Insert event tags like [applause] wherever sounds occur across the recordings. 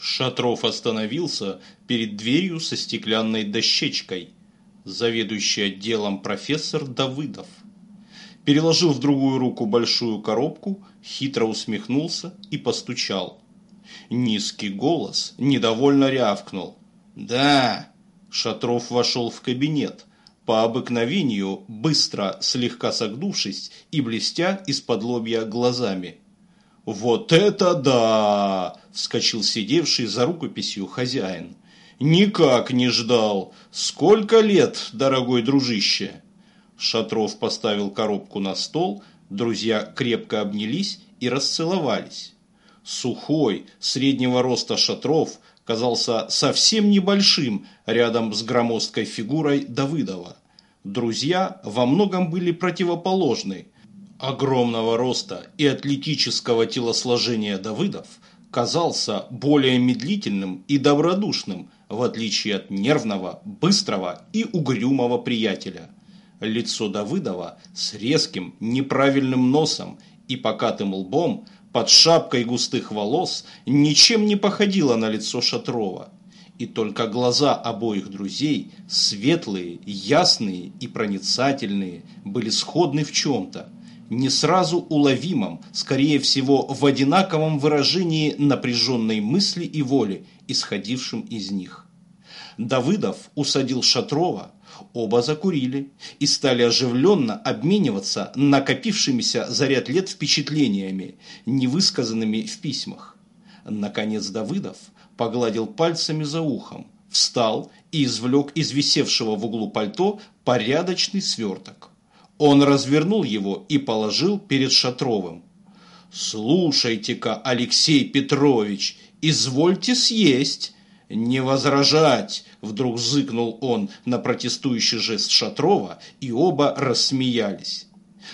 Шатров остановился перед дверью со стеклянной дощечкой. Заведующий отделом профессор Давыдов. Переложил в другую руку большую коробку, хитро усмехнулся и постучал. Низкий голос недовольно рявкнул. «Да!» Шатров вошел в кабинет, по обыкновению, быстро, слегка согнувшись и блестя из-под лобья глазами. «Вот это да!» – вскочил сидевший за рукописью хозяин. «Никак не ждал! Сколько лет, дорогой дружище!» Шатров поставил коробку на стол, друзья крепко обнялись и расцеловались. Сухой, среднего роста Шатров казался совсем небольшим рядом с громоздкой фигурой Давыдова. Друзья во многом были противоположны – огромного роста и атлетического телосложения Давыдов казался более медлительным и добродушным, в отличие от нервного, быстрого и угрюмого приятеля. Лицо Давыдова с резким, неправильным носом и покатым лбом под шапкой густых волос ничем не походило на лицо Шатрова. И только глаза обоих друзей, светлые, ясные и проницательные, были сходны в чем-то – не сразу уловимом, скорее всего, в одинаковом выражении напряженной мысли и воли, исходившим из них. Давыдов усадил Шатрова, оба закурили и стали оживленно обмениваться накопившимися за ряд лет впечатлениями, невысказанными в письмах. Наконец Давыдов погладил пальцами за ухом, встал и извлек из висевшего в углу пальто порядочный сверток. Он развернул его и положил перед Шатровым. «Слушайте-ка, Алексей Петрович, извольте съесть!» «Не возражать!» – вдруг зыкнул он на протестующий жест Шатрова, и оба рассмеялись.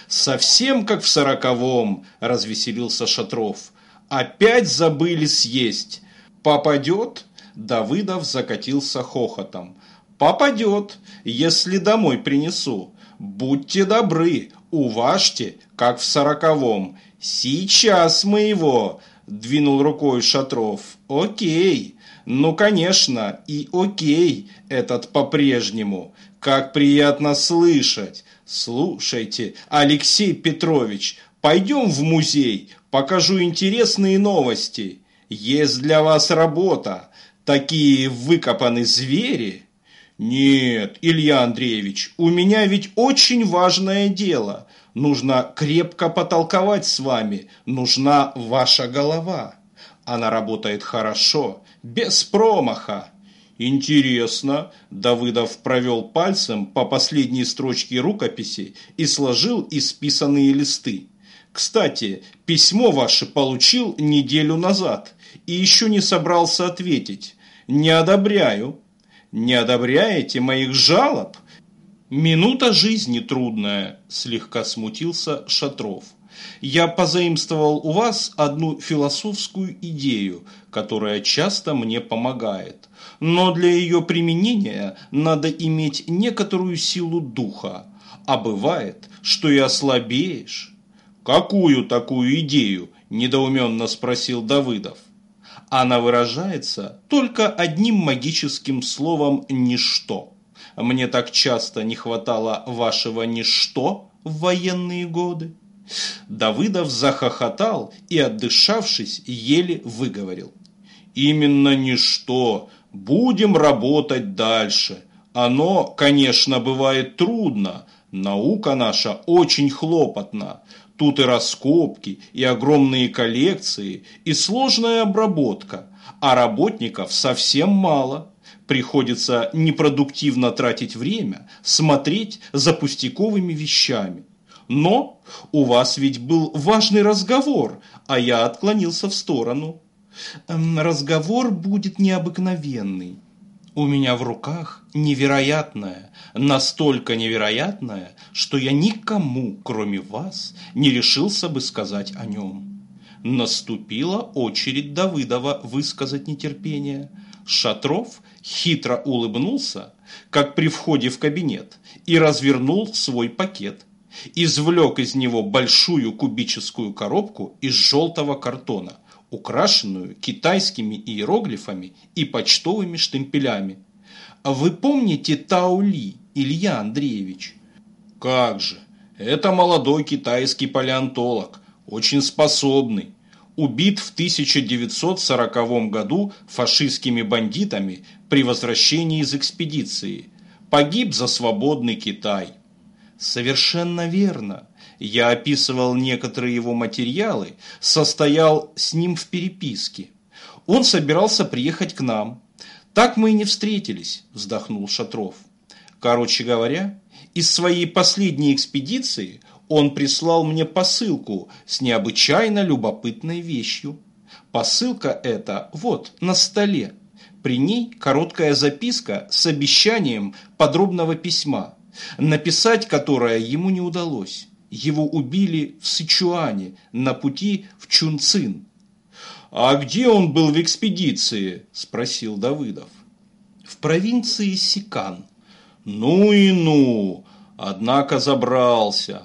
«Совсем как в сороковом!» – развеселился Шатров. «Опять забыли съесть! Попадет?» Давыдов закатился хохотом. «Попадет, если домой принесу. Будьте добры, уважьте, как в сороковом. Сейчас мы его!» – двинул рукой Шатров. «Окей, ну, конечно, и окей, этот по-прежнему. Как приятно слышать. Слушайте, Алексей Петрович, пойдем в музей, покажу интересные новости. Есть для вас работа. Такие выкопаны звери». «Нет, Илья Андреевич, у меня ведь очень важное дело. Нужно крепко потолковать с вами, нужна ваша голова. Она работает хорошо, без промаха». «Интересно», – Давыдов провел пальцем по последней строчке рукописи и сложил исписанные листы. «Кстати, письмо ваше получил неделю назад и еще не собрался ответить. Не одобряю, не одобряете моих жалоб? Минута жизни трудная, слегка смутился Шатров. Я позаимствовал у вас одну философскую идею, которая часто мне помогает. Но для ее применения надо иметь некоторую силу духа. А бывает, что и ослабеешь. «Какую такую идею?» – недоуменно спросил Давыдов. Она выражается только одним магическим словом «ничто». Мне так часто не хватало вашего «ничто» в военные годы. Давыдов захохотал и, отдышавшись, еле выговорил. Именно ничто. Будем работать дальше. Оно, конечно, бывает трудно. Наука наша очень хлопотна. Тут и раскопки, и огромные коллекции, и сложная обработка, а работников совсем мало. Приходится непродуктивно тратить время, смотреть за пустяковыми вещами. Но у вас ведь был важный разговор, а я отклонился в сторону. Эм, разговор будет необыкновенный. У меня в руках невероятное, настолько невероятное, что я никому, кроме вас, не решился бы сказать о нем. Наступила очередь Давыдова высказать нетерпение. Шатров хитро улыбнулся, как при входе в кабинет, и развернул свой пакет. Извлек из него большую кубическую коробку из желтого картона, украшенную китайскими иероглифами и почтовыми штемпелями. Вы помните Таули, Илья Андреевич? Как же, это молодой китайский палеонтолог, очень способный. Убит в 1940 году фашистскими бандитами при возвращении из экспедиции. Погиб за свободный Китай. Совершенно верно. Я описывал некоторые его материалы, состоял с ним в переписке. Он собирался приехать к нам. Так мы и не встретились, вздохнул Шатров. Короче говоря, из своей последней экспедиции он прислал мне посылку с необычайно любопытной вещью. Посылка эта вот на столе. При ней короткая записка с обещанием подробного письма, написать которое ему не удалось. Его убили в Сычуане на пути в Чунцин. «А где он был в экспедиции?» – спросил Давыдов. «В провинции Сикан». «Ну и ну! Однако забрался.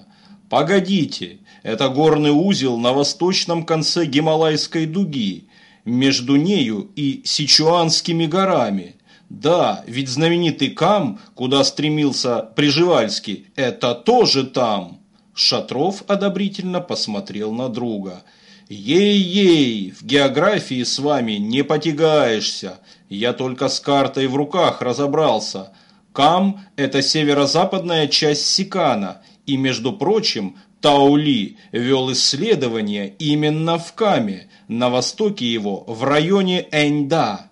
Погодите, это горный узел на восточном конце Гималайской дуги, между нею и Сичуанскими горами. Да, ведь знаменитый Кам, куда стремился Приживальский, это тоже там. Шатров одобрительно посмотрел на друга. «Ей-ей, в географии с вами не потягаешься. Я только с картой в руках разобрался. Кам – это северо-западная часть Сикана, и, между прочим, Таули вел исследования именно в Каме, на востоке его, в районе Эньда.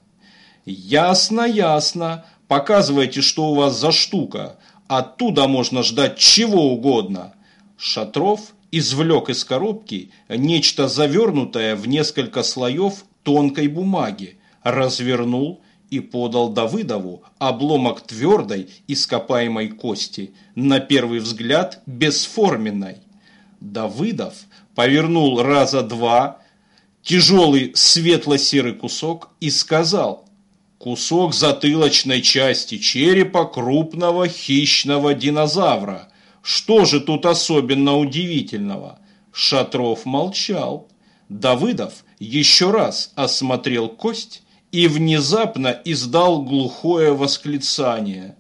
Ясно, ясно. Показывайте, что у вас за штука. Оттуда можно ждать чего угодно. Шатров извлек из коробки нечто завернутое в несколько слоев тонкой бумаги, развернул и подал Давыдову обломок твердой ископаемой кости, на первый взгляд бесформенной. Давыдов повернул раза два тяжелый светло-серый кусок и сказал «Кусок затылочной части черепа крупного хищного динозавра. Что же тут особенно удивительного?» Шатров молчал. Давыдов еще раз осмотрел кость и внезапно издал глухое восклицание.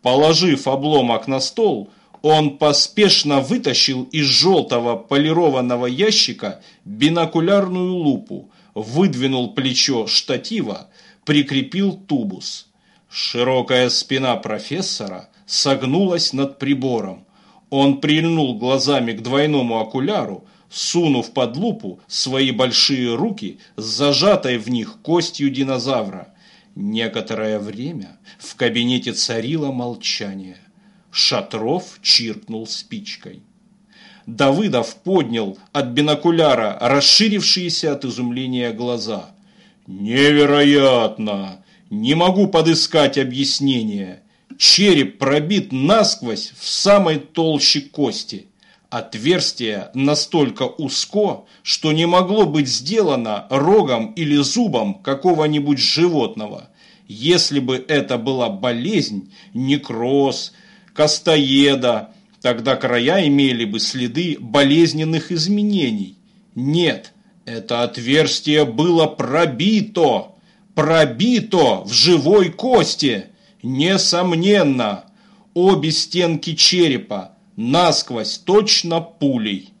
Положив обломок на стол, он поспешно вытащил из желтого полированного ящика бинокулярную лупу, выдвинул плечо штатива, прикрепил тубус. Широкая спина профессора согнулась над прибором. Он прильнул глазами к двойному окуляру, сунув под лупу свои большие руки с зажатой в них костью динозавра. Некоторое время в кабинете царило молчание. Шатров чиркнул спичкой. Давыдов поднял от бинокуляра расширившиеся от изумления глаза. «Невероятно! Не могу подыскать объяснение. Череп пробит насквозь в самой толще кости. Отверстие настолько узко, что не могло быть сделано рогом или зубом какого-нибудь животного. Если бы это была болезнь, некроз, костоеда, тогда края имели бы следы болезненных изменений. Нет, это отверстие было пробито, пробито в живой кости. Несомненно, обе стенки черепа насквозь точно пулей.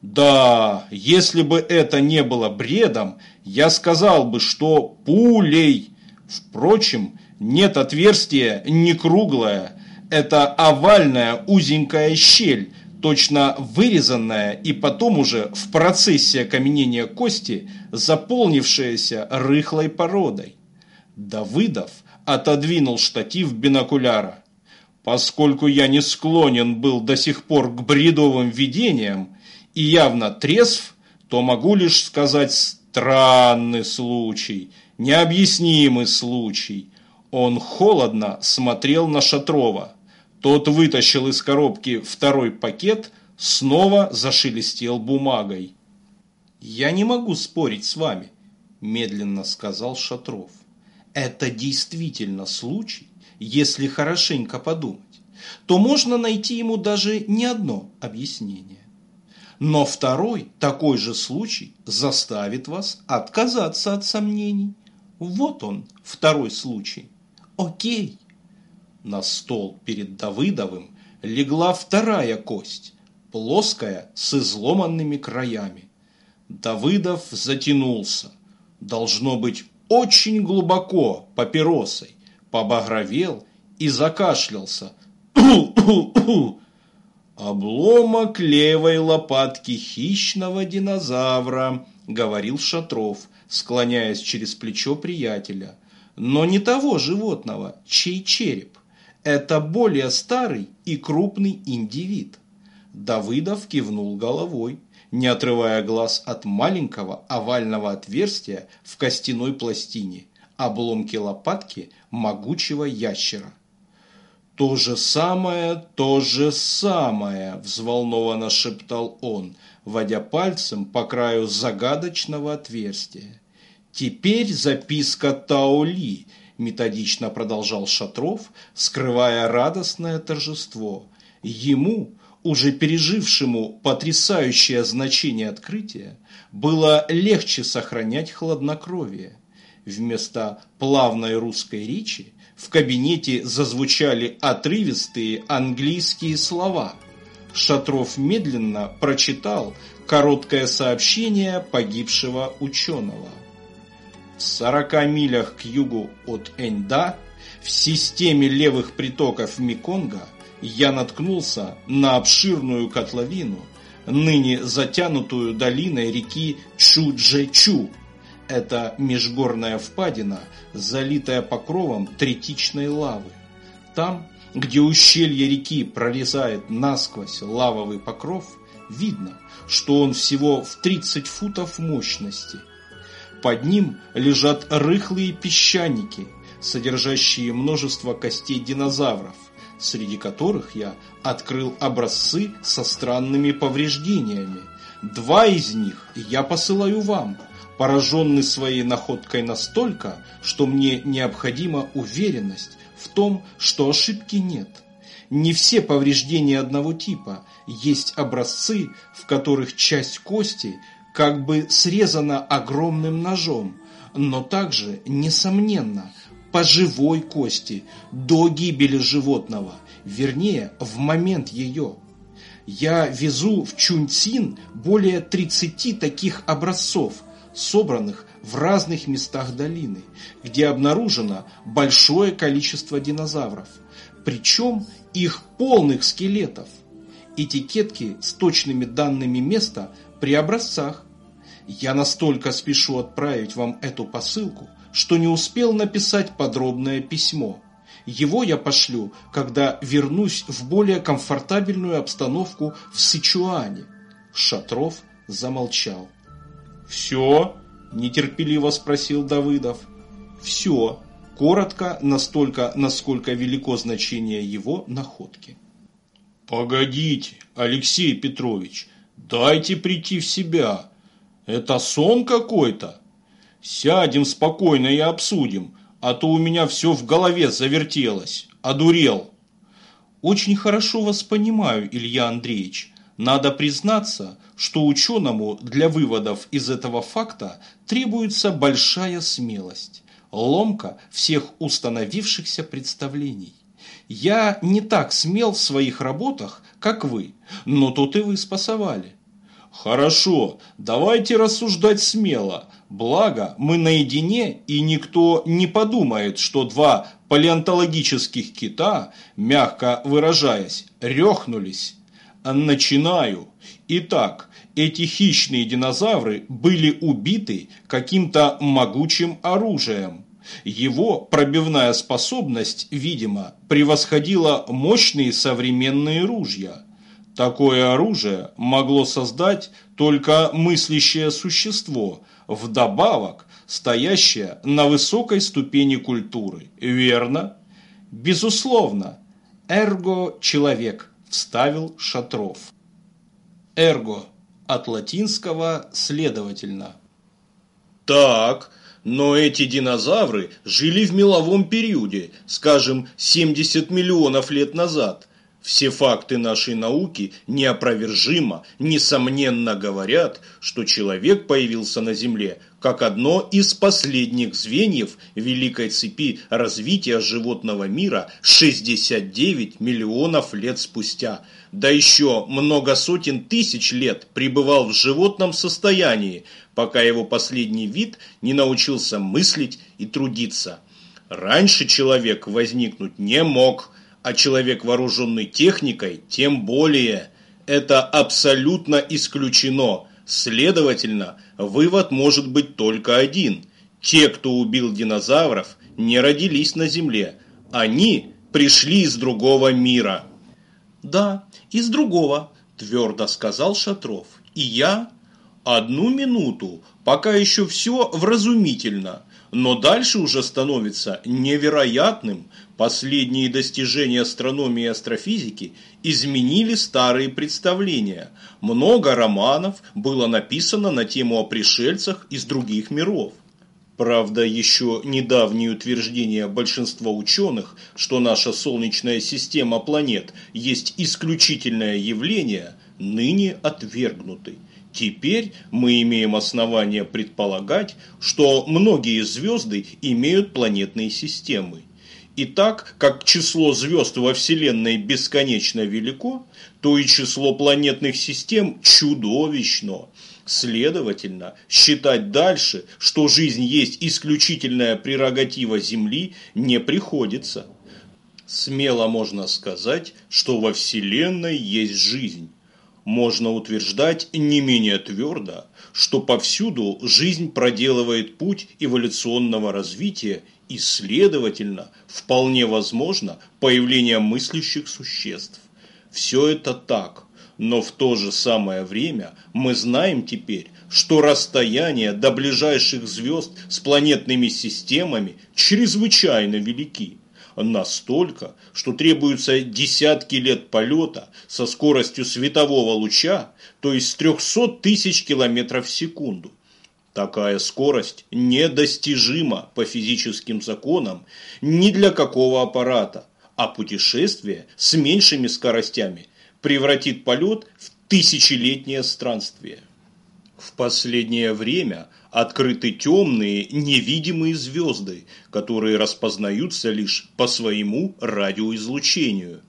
Да, если бы это не было бредом, я сказал бы, что пулей. Впрочем, нет отверстия не круглое, это овальная узенькая щель, точно вырезанная и потом уже в процессе окаменения кости, заполнившаяся рыхлой породой. Давыдов отодвинул штатив бинокуляра. Поскольку я не склонен был до сих пор к бредовым видениям и явно трезв, то могу лишь сказать странный случай, необъяснимый случай. Он холодно смотрел на Шатрова. Тот вытащил из коробки второй пакет, снова зашелестел бумагой. «Я не могу спорить с вами», – медленно сказал Шатров. «Это действительно случай, если хорошенько подумать, то можно найти ему даже не одно объяснение. Но второй, такой же случай, заставит вас отказаться от сомнений. Вот он, второй случай. Окей. На стол перед Давыдовым легла вторая кость, плоская, с изломанными краями. Давыдов затянулся. Должно быть, очень глубоко папиросой, побагровел и закашлялся. [coughs] «Обломок левой лопатки хищного динозавра», — говорил Шатров, склоняясь через плечо приятеля. «Но не того животного, чей череп. Это более старый и крупный индивид». Давыдов кивнул головой, не отрывая глаз от маленького овального отверстия в костяной пластине, обломки лопатки могучего ящера. «То же самое, то же самое!» – взволнованно шептал он, водя пальцем по краю загадочного отверстия. «Теперь записка Таули», – методично продолжал Шатров, скрывая радостное торжество. Ему, уже пережившему потрясающее значение открытия, было легче сохранять хладнокровие. Вместо плавной русской речи в кабинете зазвучали отрывистые английские слова. Шатров медленно прочитал короткое сообщение погибшего ученого. В 40 милях к югу от Эньда, в системе левых притоков Меконга, я наткнулся на обширную котловину, ныне затянутую долиной реки Чу-Дже-Чу. Это межгорная впадина – залитая покровом третичной лавы. Там, где ущелье реки прорезает насквозь лавовый покров, видно, что он всего в 30 футов мощности. Под ним лежат рыхлые песчаники, содержащие множество костей динозавров, среди которых я открыл образцы со странными повреждениями. Два из них я посылаю вам – пораженный своей находкой настолько, что мне необходима уверенность в том, что ошибки нет. Не все повреждения одного типа, есть образцы, в которых часть кости как бы срезана огромным ножом, но также, несомненно, по живой кости, до гибели животного, вернее, в момент ее. Я везу в Чунцин более 30 таких образцов – собранных в разных местах долины, где обнаружено большое количество динозавров, причем их полных скелетов. Этикетки с точными данными места при образцах. Я настолько спешу отправить вам эту посылку, что не успел написать подробное письмо. Его я пошлю, когда вернусь в более комфортабельную обстановку в Сычуане. Шатров замолчал. «Все?» – нетерпеливо спросил Давыдов. «Все», – коротко, настолько, насколько велико значение его находки. «Погодите, Алексей Петрович, дайте прийти в себя. Это сон какой-то? Сядем спокойно и обсудим, а то у меня все в голове завертелось, одурел». «Очень хорошо вас понимаю, Илья Андреевич. Надо признаться, что ученому для выводов из этого факта требуется большая смелость, ломка всех установившихся представлений. Я не так смел в своих работах, как вы, но тут и вы спасовали. Хорошо, давайте рассуждать смело. Благо, мы наедине, и никто не подумает, что два палеонтологических кита, мягко выражаясь, рехнулись. Начинаю. Итак, эти хищные динозавры были убиты каким-то могучим оружием. Его пробивная способность, видимо, превосходила мощные современные ружья. Такое оружие могло создать только мыслящее существо, вдобавок стоящее на высокой ступени культуры. Верно? Безусловно. Эрго – человек, вставил Шатров. Эрго от латинского «следовательно». Так, но эти динозавры жили в меловом периоде, скажем, 70 миллионов лет назад. Все факты нашей науки неопровержимо, несомненно говорят, что человек появился на Земле как одно из последних звеньев великой цепи развития животного мира 69 миллионов лет спустя, да еще много сотен тысяч лет пребывал в животном состоянии, пока его последний вид не научился мыслить и трудиться. Раньше человек возникнуть не мог, а человек, вооруженный техникой, тем более. Это абсолютно исключено. Следовательно, вывод может быть только один. Те, кто убил динозавров, не родились на Земле. Они пришли из другого мира. Да, из другого, твердо сказал Шатров. И я одну минуту, пока еще все вразумительно. Но дальше уже становится невероятным. Последние достижения астрономии и астрофизики изменили старые представления. Много романов было написано на тему о пришельцах из других миров. Правда, еще недавние утверждения большинства ученых, что наша Солнечная система планет есть исключительное явление, ныне отвергнуты. Теперь мы имеем основания предполагать, что многие звезды имеют планетные системы. И так как число звезд во Вселенной бесконечно велико, то и число планетных систем чудовищно. Следовательно, считать дальше, что жизнь есть исключительная прерогатива Земли, не приходится. Смело можно сказать, что во Вселенной есть жизнь можно утверждать не менее твердо, что повсюду жизнь проделывает путь эволюционного развития и, следовательно, вполне возможно появление мыслящих существ. Все это так, но в то же самое время мы знаем теперь, что расстояния до ближайших звезд с планетными системами чрезвычайно велики настолько, что требуются десятки лет полета со скоростью светового луча, то есть 300 тысяч километров в секунду. Такая скорость недостижима по физическим законам ни для какого аппарата, а путешествие с меньшими скоростями превратит полет в тысячелетнее странствие. В последнее время открыты темные, невидимые звезды, которые распознаются лишь по своему радиоизлучению.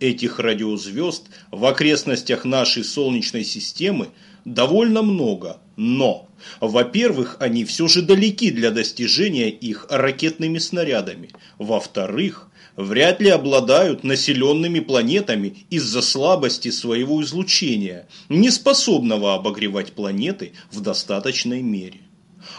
Этих радиозвезд в окрестностях нашей Солнечной системы довольно много, но, во-первых, они все же далеки для достижения их ракетными снарядами, во-вторых, вряд ли обладают населенными планетами из-за слабости своего излучения, не способного обогревать планеты в достаточной мере.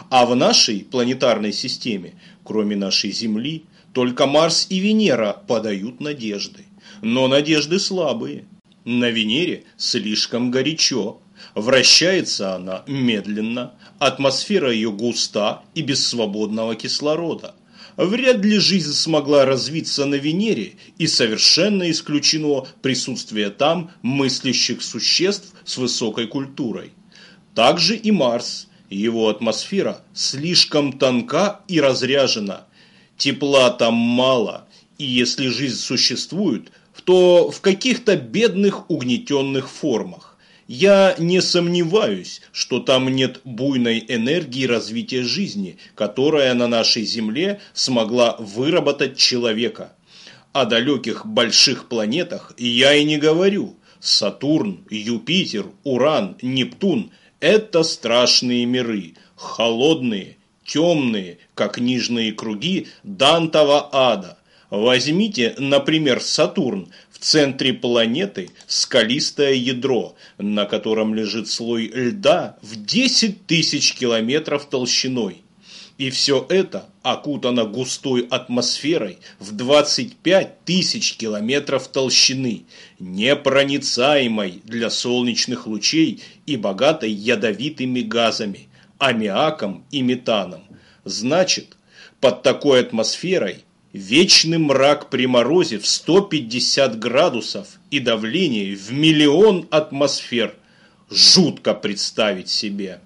А в нашей планетарной системе, кроме нашей Земли, только Марс и Венера подают надежды. Но надежды слабые. На Венере слишком горячо. Вращается она медленно, атмосфера ее густа и без свободного кислорода. Вряд ли жизнь смогла развиться на Венере, и совершенно исключено присутствие там мыслящих существ с высокой культурой. Также и Марс – его атмосфера слишком тонка и разряжена. Тепла там мало, и если жизнь существует, то в каких-то бедных угнетенных формах. Я не сомневаюсь, что там нет буйной энергии развития жизни, которая на нашей Земле смогла выработать человека. О далеких больших планетах я и не говорю. Сатурн, Юпитер, Уран, Нептун это страшные миры, холодные, темные, как нижние круги Дантова ада. Возьмите, например, Сатурн. В центре планеты скалистое ядро, на котором лежит слой льда в 10 тысяч километров толщиной. И все это окутано густой атмосферой в 25 тысяч километров толщины, непроницаемой для солнечных лучей и богатой ядовитыми газами, аммиаком и метаном. Значит, под такой атмосферой вечный мрак при морозе в 150 градусов и давление в миллион атмосфер. Жутко представить себе.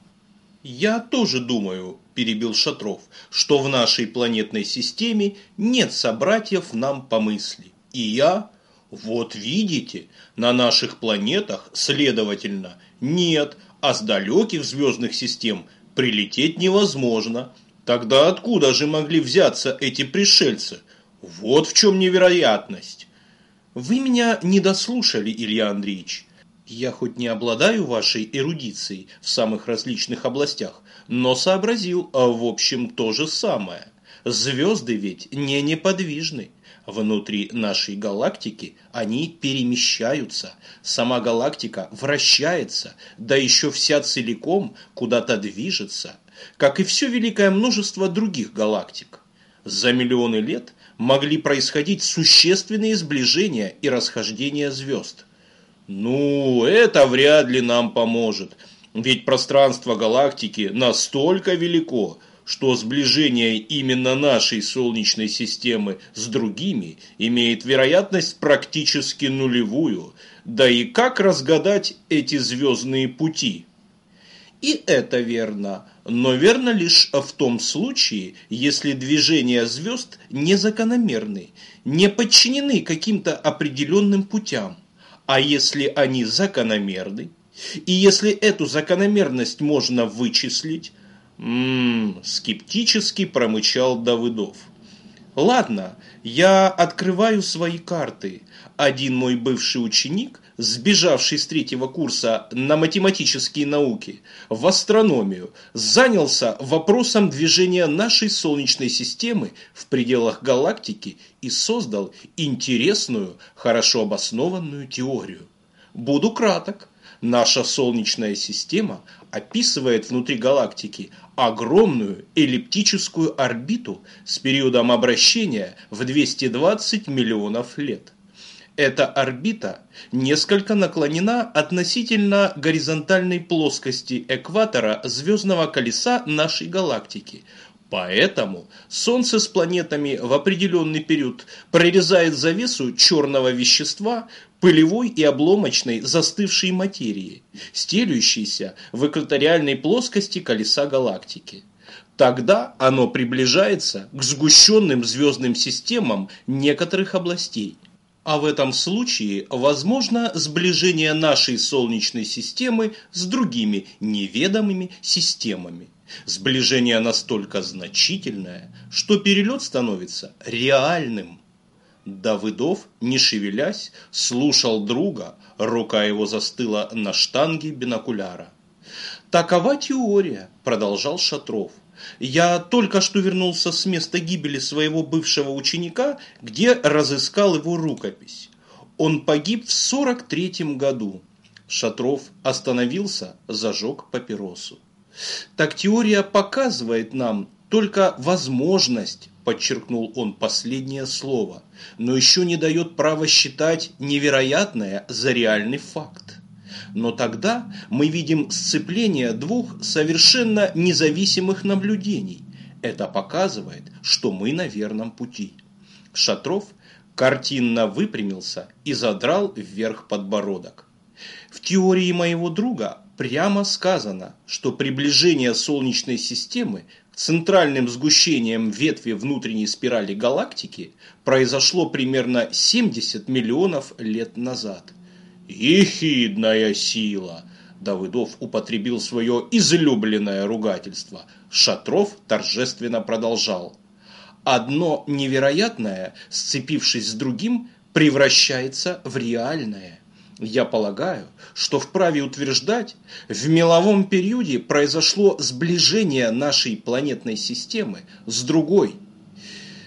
Я тоже думаю, перебил Шатров, что в нашей планетной системе нет собратьев нам по мысли. И я, Вот видите, на наших планетах, следовательно, нет, а с далеких звездных систем прилететь невозможно. Тогда откуда же могли взяться эти пришельцы? Вот в чем невероятность. Вы меня не дослушали, Илья Андреевич. Я хоть не обладаю вашей эрудицией в самых различных областях, но сообразил, а в общем то же самое. Звезды ведь не неподвижны. Внутри нашей галактики они перемещаются. Сама галактика вращается, да еще вся целиком куда-то движется, как и все великое множество других галактик. За миллионы лет могли происходить существенные сближения и расхождения звезд. Ну, это вряд ли нам поможет, ведь пространство галактики настолько велико, что сближение именно нашей Солнечной системы с другими имеет вероятность практически нулевую. Да и как разгадать эти звездные пути? И это верно, но верно лишь в том случае, если движения звезд незакономерны, не подчинены каким-то определенным путям. А если они закономерны, и если эту закономерность можно вычислить, Ммм, скептически промычал Давыдов. Ладно, я открываю свои карты. Один мой бывший ученик, сбежавший с третьего курса на математические науки, в астрономию, занялся вопросом движения нашей Солнечной системы в пределах галактики и создал интересную, хорошо обоснованную теорию. Буду краток. Наша Солнечная система описывает внутри галактики огромную эллиптическую орбиту с периодом обращения в 220 миллионов лет. Эта орбита несколько наклонена относительно горизонтальной плоскости экватора звездного колеса нашей галактики – Поэтому Солнце с планетами в определенный период прорезает завесу черного вещества, пылевой и обломочной застывшей материи, стелющейся в экваториальной плоскости колеса галактики. Тогда оно приближается к сгущенным звездным системам некоторых областей. А в этом случае возможно сближение нашей Солнечной системы с другими неведомыми системами. Сближение настолько значительное, что перелет становится реальным. Давыдов, не шевелясь, слушал друга, рука его застыла на штанге бинокуляра. «Такова теория», – продолжал Шатров. «Я только что вернулся с места гибели своего бывшего ученика, где разыскал его рукопись. Он погиб в сорок третьем году». Шатров остановился, зажег папиросу. Так теория показывает нам только возможность, подчеркнул он последнее слово, но еще не дает права считать невероятное за реальный факт. Но тогда мы видим сцепление двух совершенно независимых наблюдений. Это показывает, что мы на верном пути. Шатров картинно выпрямился и задрал вверх подбородок. В теории моего друга прямо сказано, что приближение Солнечной системы к центральным сгущениям ветви внутренней спирали галактики произошло примерно 70 миллионов лет назад. «Ехидная сила!» Давыдов употребил свое излюбленное ругательство. Шатров торжественно продолжал. «Одно невероятное, сцепившись с другим, превращается в реальное». Я полагаю, что вправе утверждать, в меловом периоде произошло сближение нашей планетной системы с другой,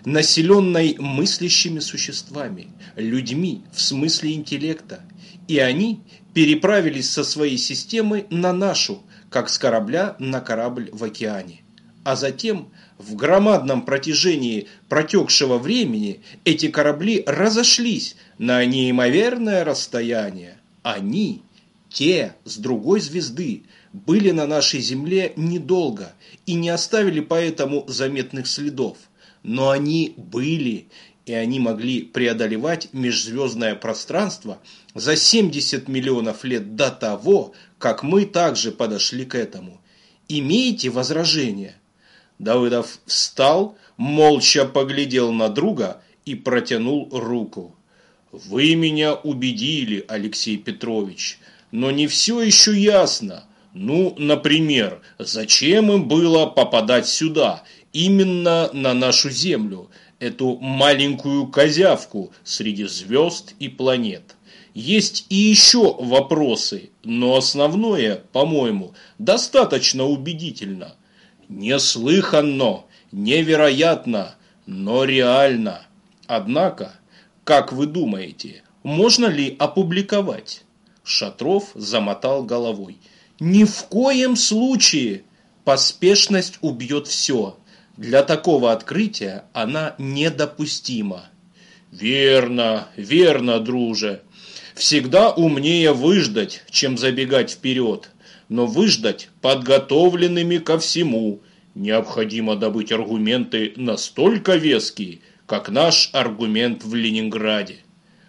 населенной мыслящими существами, людьми в смысле интеллекта, и они переправились со своей системы на нашу, как с корабля на корабль в океане. А затем в громадном протяжении протекшего времени эти корабли разошлись на неимоверное расстояние. Они, те с другой звезды, были на нашей Земле недолго и не оставили поэтому заметных следов. Но они были, и они могли преодолевать межзвездное пространство за 70 миллионов лет до того, как мы также подошли к этому. Имеете возражения? Давыдов встал, молча поглядел на друга и протянул руку. Вы меня убедили, Алексей Петрович, но не все еще ясно. Ну, например, зачем им было попадать сюда, именно на нашу Землю, эту маленькую козявку среди звезд и планет? Есть и еще вопросы, но основное, по-моему, достаточно убедительно. Неслыханно, невероятно, но реально. Однако, как вы думаете, можно ли опубликовать? Шатров замотал головой. Ни в коем случае! Поспешность убьет все. Для такого открытия она недопустима. Верно, верно, друже. Всегда умнее выждать, чем забегать вперед. Но выждать подготовленными ко всему. Необходимо добыть аргументы настолько веские, как наш аргумент в Ленинграде.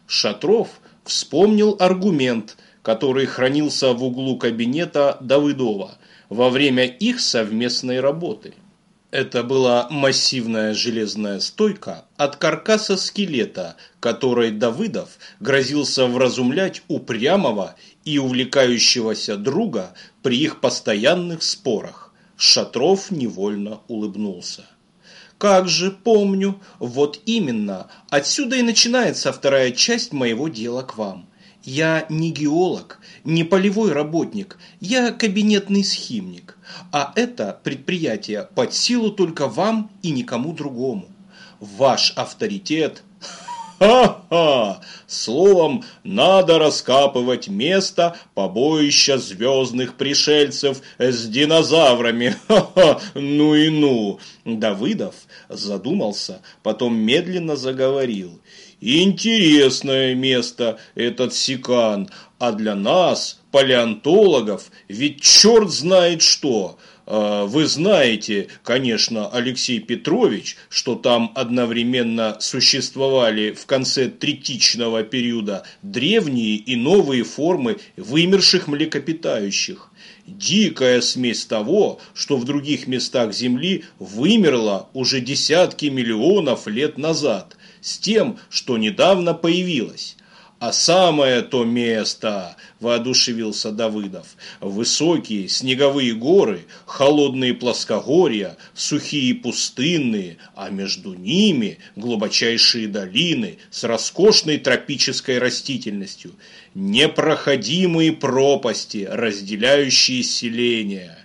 Шатров вспомнил аргумент, который хранился в углу кабинета Давыдова во время их совместной работы. Это была массивная железная стойка от каркаса скелета, которой Давыдов грозился вразумлять упрямого и увлекающегося друга при их постоянных спорах. Шатров невольно улыбнулся. «Как же помню, вот именно, отсюда и начинается вторая часть моего дела к вам. Я не геолог, не полевой работник, я кабинетный схимник. А это предприятие под силу только вам и никому другому. Ваш авторитет Ха-ха! Словом, надо раскапывать место побоища звездных пришельцев с динозаврами. Ха-ха! Ну и ну! Давыдов задумался, потом медленно заговорил. Интересное место этот Сикан, а для нас, палеонтологов, ведь черт знает что. А, вы знаете, конечно, Алексей Петрович, что там одновременно существовали в конце третичного периода древние и новые формы вымерших млекопитающих. Дикая смесь того, что в других местах Земли вымерло уже десятки миллионов лет назад с тем, что недавно появилось. А самое то место, воодушевился Давыдов, высокие снеговые горы, холодные плоскогорья, сухие пустынные, а между ними глубочайшие долины с роскошной тропической растительностью, непроходимые пропасти, разделяющие селения.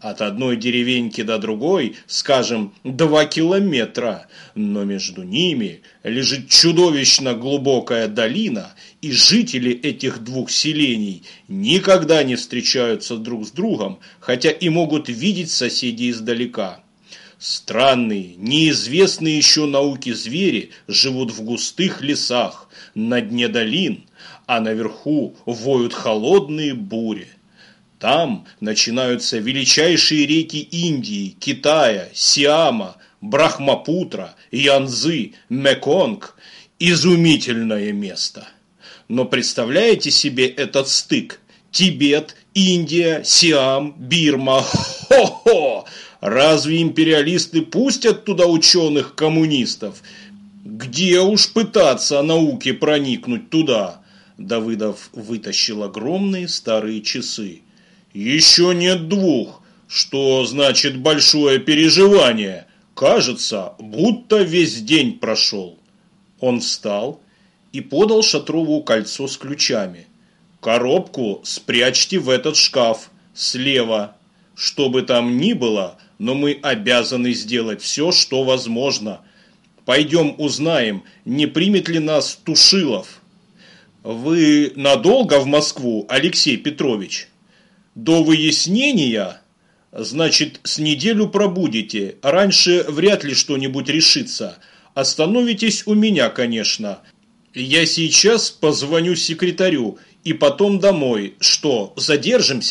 От одной деревеньки до другой, скажем, два километра, но между ними лежит чудовищно глубокая долина, и жители этих двух селений никогда не встречаются друг с другом, хотя и могут видеть соседей издалека. Странные, неизвестные еще науки звери живут в густых лесах, на дне долин, а наверху воют холодные бури. Там начинаются величайшие реки Индии, Китая, Сиама, Брахмапутра, Янзы, Меконг. Изумительное место. Но представляете себе этот стык? Тибет, Индия, Сиам, Бирма. Хо-хо! Разве империалисты пустят туда ученых-коммунистов? Где уж пытаться науке проникнуть туда? Давыдов вытащил огромные старые часы. Еще нет двух. Что значит большое переживание? Кажется, будто весь день прошел. Он встал и подал Шатрову кольцо с ключами. Коробку спрячьте в этот шкаф, слева. Что бы там ни было, но мы обязаны сделать все, что возможно. Пойдем узнаем, не примет ли нас Тушилов. Вы надолго в Москву, Алексей Петрович? До выяснения, значит, с неделю пробудете. Раньше вряд ли что-нибудь решится. Остановитесь у меня, конечно. Я сейчас позвоню секретарю и потом домой. Что, задержимся?